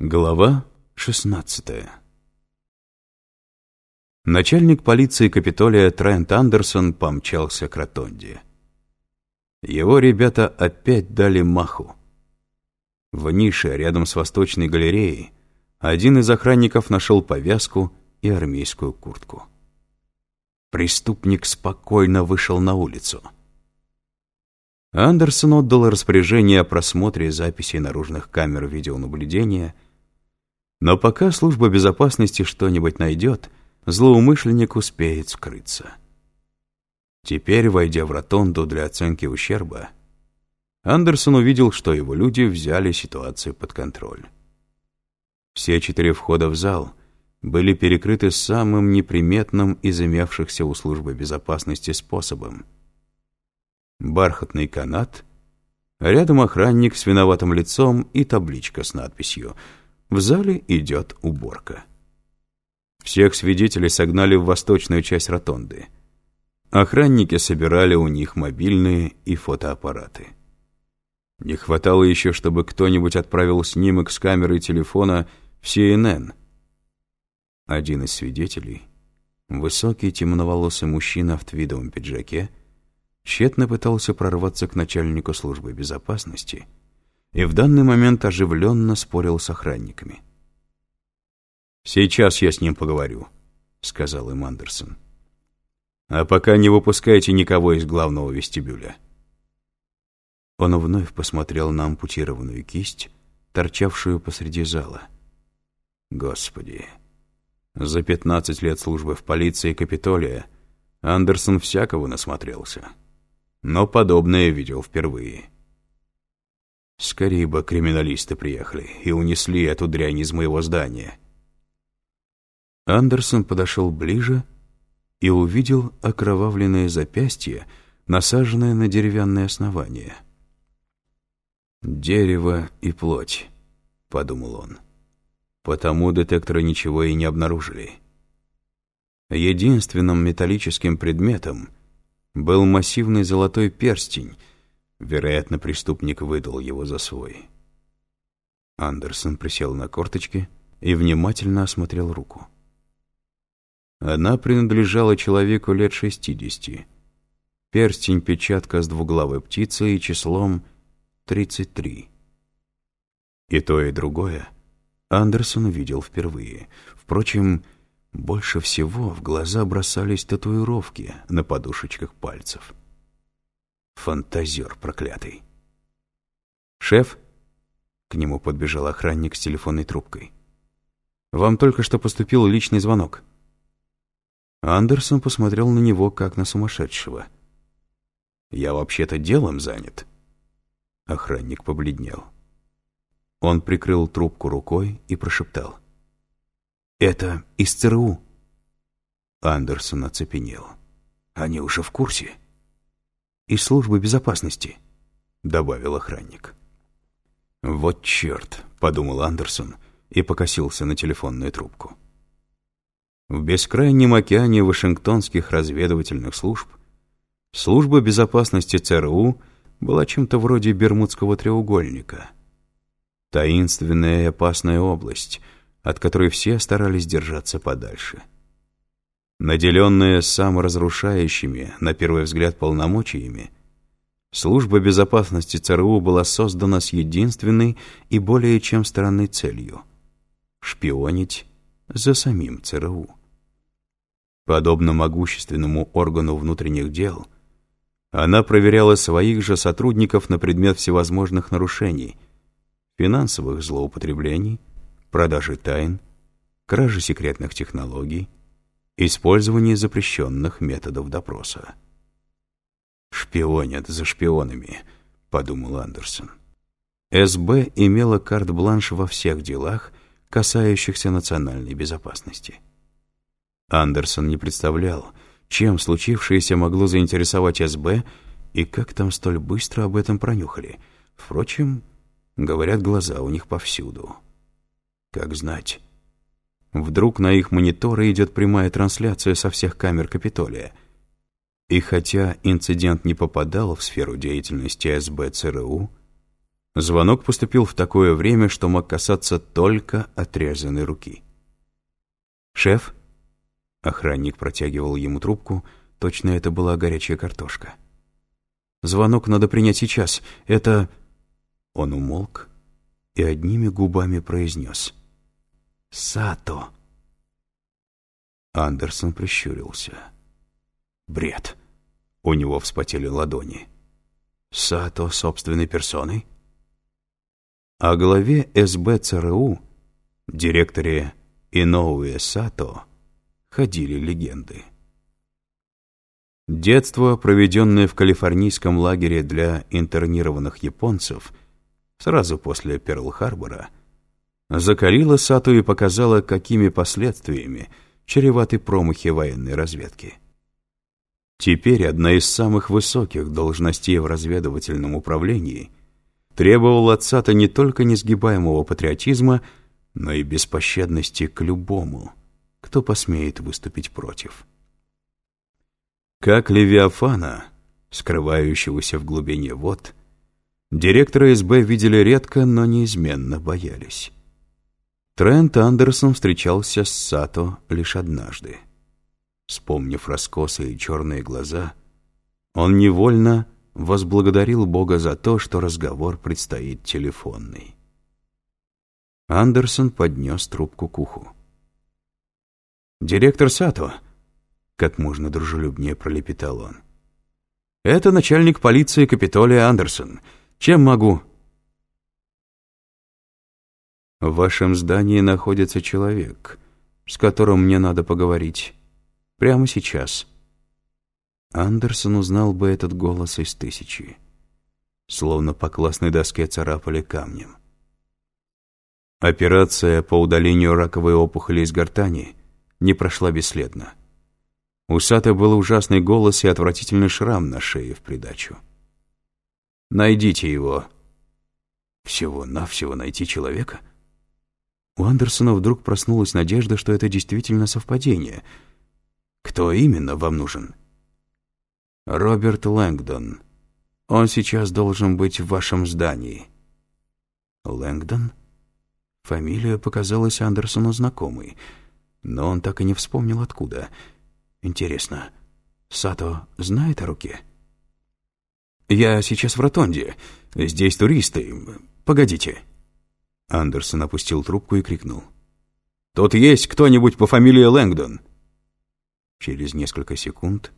Глава 16 Начальник полиции Капитолия Трент Андерсон помчался к ротонде. Его ребята опять дали маху. В нише рядом с восточной галереей один из охранников нашел повязку и армейскую куртку. Преступник спокойно вышел на улицу. Андерсон отдал распоряжение о просмотре записей наружных камер видеонаблюдения — но пока служба безопасности что-нибудь найдет, злоумышленник успеет скрыться. Теперь, войдя в ротонду для оценки ущерба, Андерсон увидел, что его люди взяли ситуацию под контроль. Все четыре входа в зал были перекрыты самым неприметным из имевшихся у службы безопасности способом. Бархатный канат, рядом охранник с виноватым лицом и табличка с надписью — в зале идет уборка. Всех свидетелей согнали в восточную часть ротонды. Охранники собирали у них мобильные и фотоаппараты. Не хватало еще, чтобы кто-нибудь отправил снимок с камеры телефона в CNN. Один из свидетелей, высокий темноволосый мужчина в твидовом пиджаке, тщетно пытался прорваться к начальнику службы безопасности — и в данный момент оживленно спорил с охранниками. «Сейчас я с ним поговорю», — сказал им Андерсон. «А пока не выпускайте никого из главного вестибюля». Он вновь посмотрел на ампутированную кисть, торчавшую посреди зала. Господи, за пятнадцать лет службы в полиции Капитолия Андерсон всякого насмотрелся. Но подобное видел впервые. Скорее бы криминалисты приехали и унесли эту дрянь из моего здания. Андерсон подошел ближе и увидел окровавленное запястье, насаженное на деревянное основание. «Дерево и плоть», — подумал он. Потому детекторы ничего и не обнаружили. Единственным металлическим предметом был массивный золотой перстень — Вероятно, преступник выдал его за свой. Андерсон присел на корточки и внимательно осмотрел руку. Она принадлежала человеку лет шестидесяти. Перстень-печатка с двуглавой птицей и числом 33. И то, и другое Андерсон видел впервые. Впрочем, больше всего в глаза бросались татуировки на подушечках пальцев. Фантазер проклятый. «Шеф?» — к нему подбежал охранник с телефонной трубкой. «Вам только что поступил личный звонок». Андерсон посмотрел на него, как на сумасшедшего. «Я вообще-то делом занят». Охранник побледнел. Он прикрыл трубку рукой и прошептал. «Это из ЦРУ». Андерсон оцепенел. «Они уже в курсе?» Из службы безопасности», — добавил охранник. «Вот черт», — подумал Андерсон и покосился на телефонную трубку. В бескрайнем океане вашингтонских разведывательных служб служба безопасности ЦРУ была чем-то вроде Бермудского треугольника. Таинственная и опасная область, от которой все старались держаться подальше. — Наделенная саморазрушающими, на первый взгляд, полномочиями, служба безопасности ЦРУ была создана с единственной и более чем странной целью — шпионить за самим ЦРУ. Подобно могущественному органу внутренних дел, она проверяла своих же сотрудников на предмет всевозможных нарушений, финансовых злоупотреблений, продажи тайн, кражи секретных технологий, Использование запрещенных методов допроса. «Шпионят за шпионами», — подумал Андерсон. СБ имела карт-бланш во всех делах, касающихся национальной безопасности. Андерсон не представлял, чем случившееся могло заинтересовать СБ и как там столь быстро об этом пронюхали. Впрочем, говорят, глаза у них повсюду. Как знать... Вдруг на их мониторы идет прямая трансляция со всех камер Капитолия. И хотя инцидент не попадал в сферу деятельности СБ ЦРУ, Звонок поступил в такое время, что мог касаться только отрезанной руки. «Шеф?» Охранник протягивал ему трубку, точно это была горячая картошка. «Звонок надо принять сейчас. Это...» Он умолк и одними губами произнес. «Сато!» Андерсон прищурился. «Бред!» У него вспотели ладони. «Сато собственной персоной?» О главе СБ ЦРУ, директоре Иноуэ Сато, ходили легенды. Детство, проведенное в калифорнийском лагере для интернированных японцев сразу после Перл-Харбора, закалило Сато и показало, какими последствиями чреваты промахи военной разведки. Теперь одна из самых высоких должностей в разведывательном управлении требовала от Сато не только несгибаемого патриотизма, но и беспощадности к любому, кто посмеет выступить против. Как Левиафана, скрывающегося в глубине вод, директора СБ видели редко, но неизменно боялись. Трент Андерсон встречался с Сато лишь однажды. Вспомнив раскосые черные глаза, он невольно возблагодарил Бога за то, что разговор предстоит телефонный. Андерсон поднес трубку к уху. «Директор Сато», — как можно дружелюбнее пролепетал он. «Это начальник полиции Капитолия Андерсон. Чем могу?» «В вашем здании находится человек, с которым мне надо поговорить. Прямо сейчас». Андерсон узнал бы этот голос из тысячи. Словно по классной доске царапали камнем. Операция по удалению раковой опухоли из гортани не прошла бесследно. У Саты был ужасный голос и отвратительный шрам на шее в придачу. «Найдите его». «Всего-навсего найти человека?» У Андерсона вдруг проснулась надежда, что это действительно совпадение. «Кто именно вам нужен?» «Роберт Лэнгдон. Он сейчас должен быть в вашем здании». «Лэнгдон?» Фамилия показалась Андерсону знакомой, но он так и не вспомнил откуда. Интересно, Сато знает о руке? «Я сейчас в ротонде. Здесь туристы. Погодите». Андерсон опустил трубку и крикнул. «Тут есть кто-нибудь по фамилии Лэнгдон?» Через несколько секунд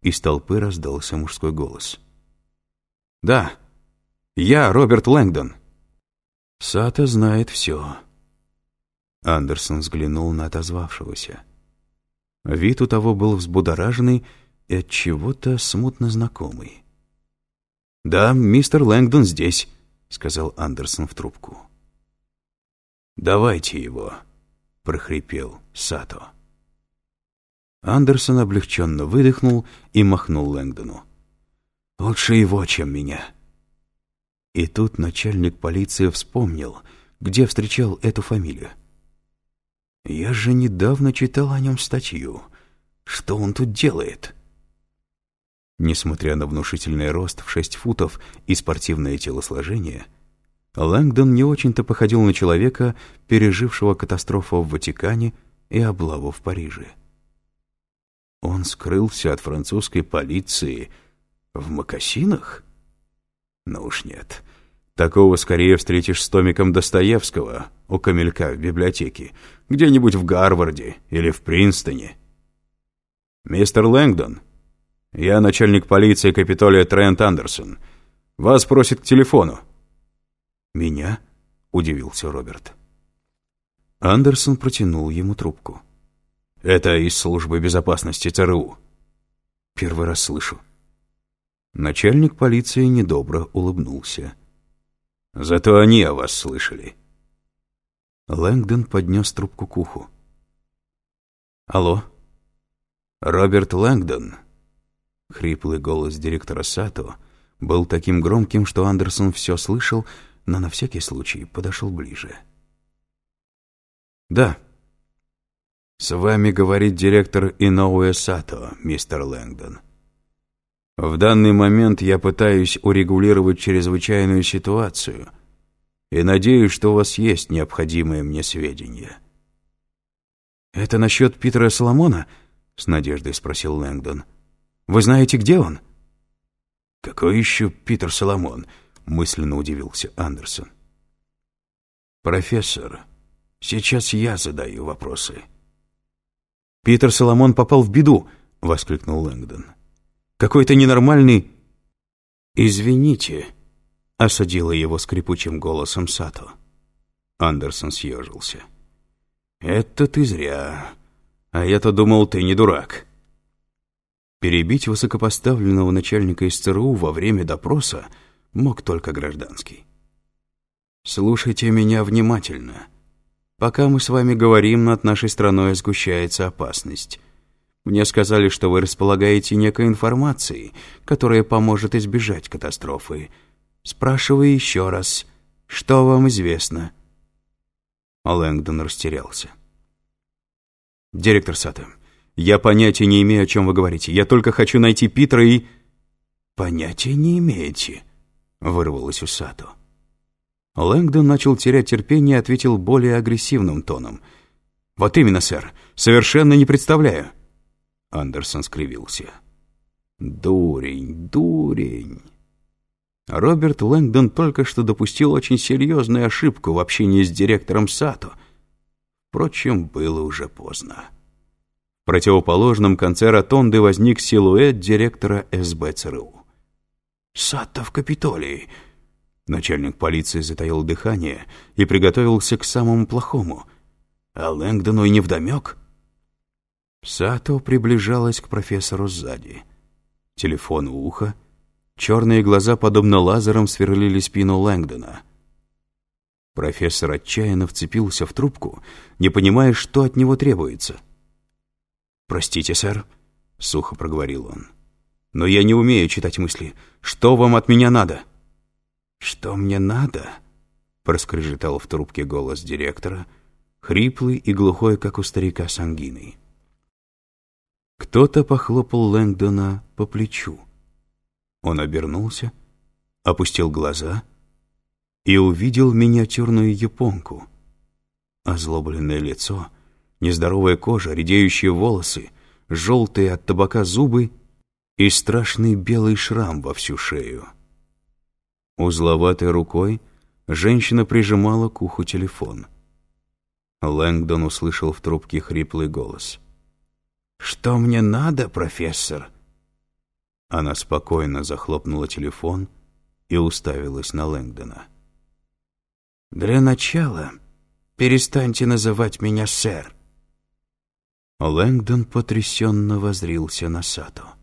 из толпы раздался мужской голос. «Да, я Роберт Лэнгдон». Сата знает все. Андерсон взглянул на отозвавшегося. Вид у того был взбудораженный и от чего-то смутно знакомый. «Да, мистер Лэнгдон здесь», — сказал Андерсон в трубку. «Давайте его», — прохрипел Сато. Андерсон облегченно выдохнул и махнул Лэнгдону. «Лучше его, чем меня». И тут начальник полиции вспомнил, где встречал эту фамилию. «Я же недавно читал о нем статью. Что он тут делает?» Несмотря на внушительный рост в шесть футов и спортивное телосложение, Лэнгдон не очень-то походил на человека, пережившего катастрофу в Ватикане и облаву в Париже. Он скрылся от французской полиции в мокасинах? Ну уж нет. Такого скорее встретишь с томиком Достоевского у камелька в библиотеке, где-нибудь в Гарварде или в Принстоне. «Мистер Лэнгдон, я начальник полиции Капитолия Трент Андерсон. Вас просит к телефону». «Меня?» — удивился Роберт. Андерсон протянул ему трубку. Это из службы безопасности ЦРУ. Первый раз слышу. Начальник полиции недобро улыбнулся. Зато они о вас слышали. Лэнгдон поднес трубку к уху. Алло? Роберт Лэнгдон. Хриплый голос директора Сато был таким громким, что Андерсон все слышал, но на всякий случай подошел ближе. «Да», «С вами говорит директор Иноуэ Сато, мистер Лэнгдон. В данный момент я пытаюсь урегулировать чрезвычайную ситуацию — и надеюсь, что у вас есть необходимые мне сведения». «Это насчет Питера Соломона?» — с надеждой спросил Лэнгдон. «Вы знаете, где он?» «Какой еще Питер Соломон?» — мысленно удивился Андерсон. «Профессор, сейчас я задаю вопросы». «Питер Соломон попал в беду!» — воскликнул Лэнгдон. «Какой-то ненормальный...» «Извините», — осадила его скрипучим голосом Сато. Андерсон съежился. «Это ты зря. А я-то думал, ты не дурак». Перебить высокопоставленного начальника СЦРУ во время допроса мог только гражданский. «Слушайте меня внимательно. Пока мы с вами говорим, над нашей страной сгущается опасность. Мне сказали, что вы располагаете некой информацией, которая поможет избежать катастрофы. Спрашиваю еще раз, что вам известно?» Лэнгдон растерялся. «Директор Сата, я понятия не имею, о чем вы говорите. Я только хочу найти Питера и...» «Понятия не имеете», — вырвалось у Сато. Лэнгдон начал терять терпение и ответил более агрессивным тоном. «Вот именно, сэр. Совершенно не представляю». Андерсон скривился. «Дурень, дурень». Роберт Лэнгдон только что допустил очень серьезную ошибку в общении с директором Сато. Впрочем, было уже поздно. В противоположном конце ротонды возник силуэт директора СБ ЦРУ. «Сато в Капитолии!» Начальник полиции затаил дыхание и приготовился к самому плохому. А Лэнгдону и невдомек. Сато приближалась к профессору сзади. Телефон у уха. Черные глаза, подобно лазерам, сверлили спину Лэнгдона. Профессор отчаянно вцепился в трубку, не понимая, что от него требуется. «Простите, сэр», — сухо проговорил он. «Но я не умею читать мысли. Что вам от меня надо?» «Что мне надо?» — проскрежетал в трубке голос директора, хриплый и глухой, как у старика с ангиной. Кто-то похлопал Лэнгдона по плечу. Он обернулся, опустил глаза и увидел миниатюрную японку. Озлобленное лицо, нездоровая кожа, редеющие волосы, желтые от табака зубы и страшный белый шрам во всю шею. Узловатой рукой женщина прижимала к уху телефон. Лэнгдон услышал в трубке хриплый голос. «Что мне надо, профессор?» Она спокойно захлопнула телефон и уставилась на Лэнгдона. «Для начала перестаньте называть меня сэр». Лэнгдон потрясенно возрился на Сато.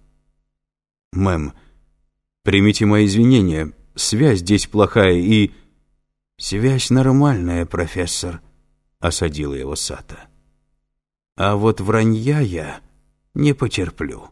«Мэм, примите мои извинения связь здесь плохая и...» «Связь нормальная, профессор», — осадил его Сата. «А вот вранья я не потерплю».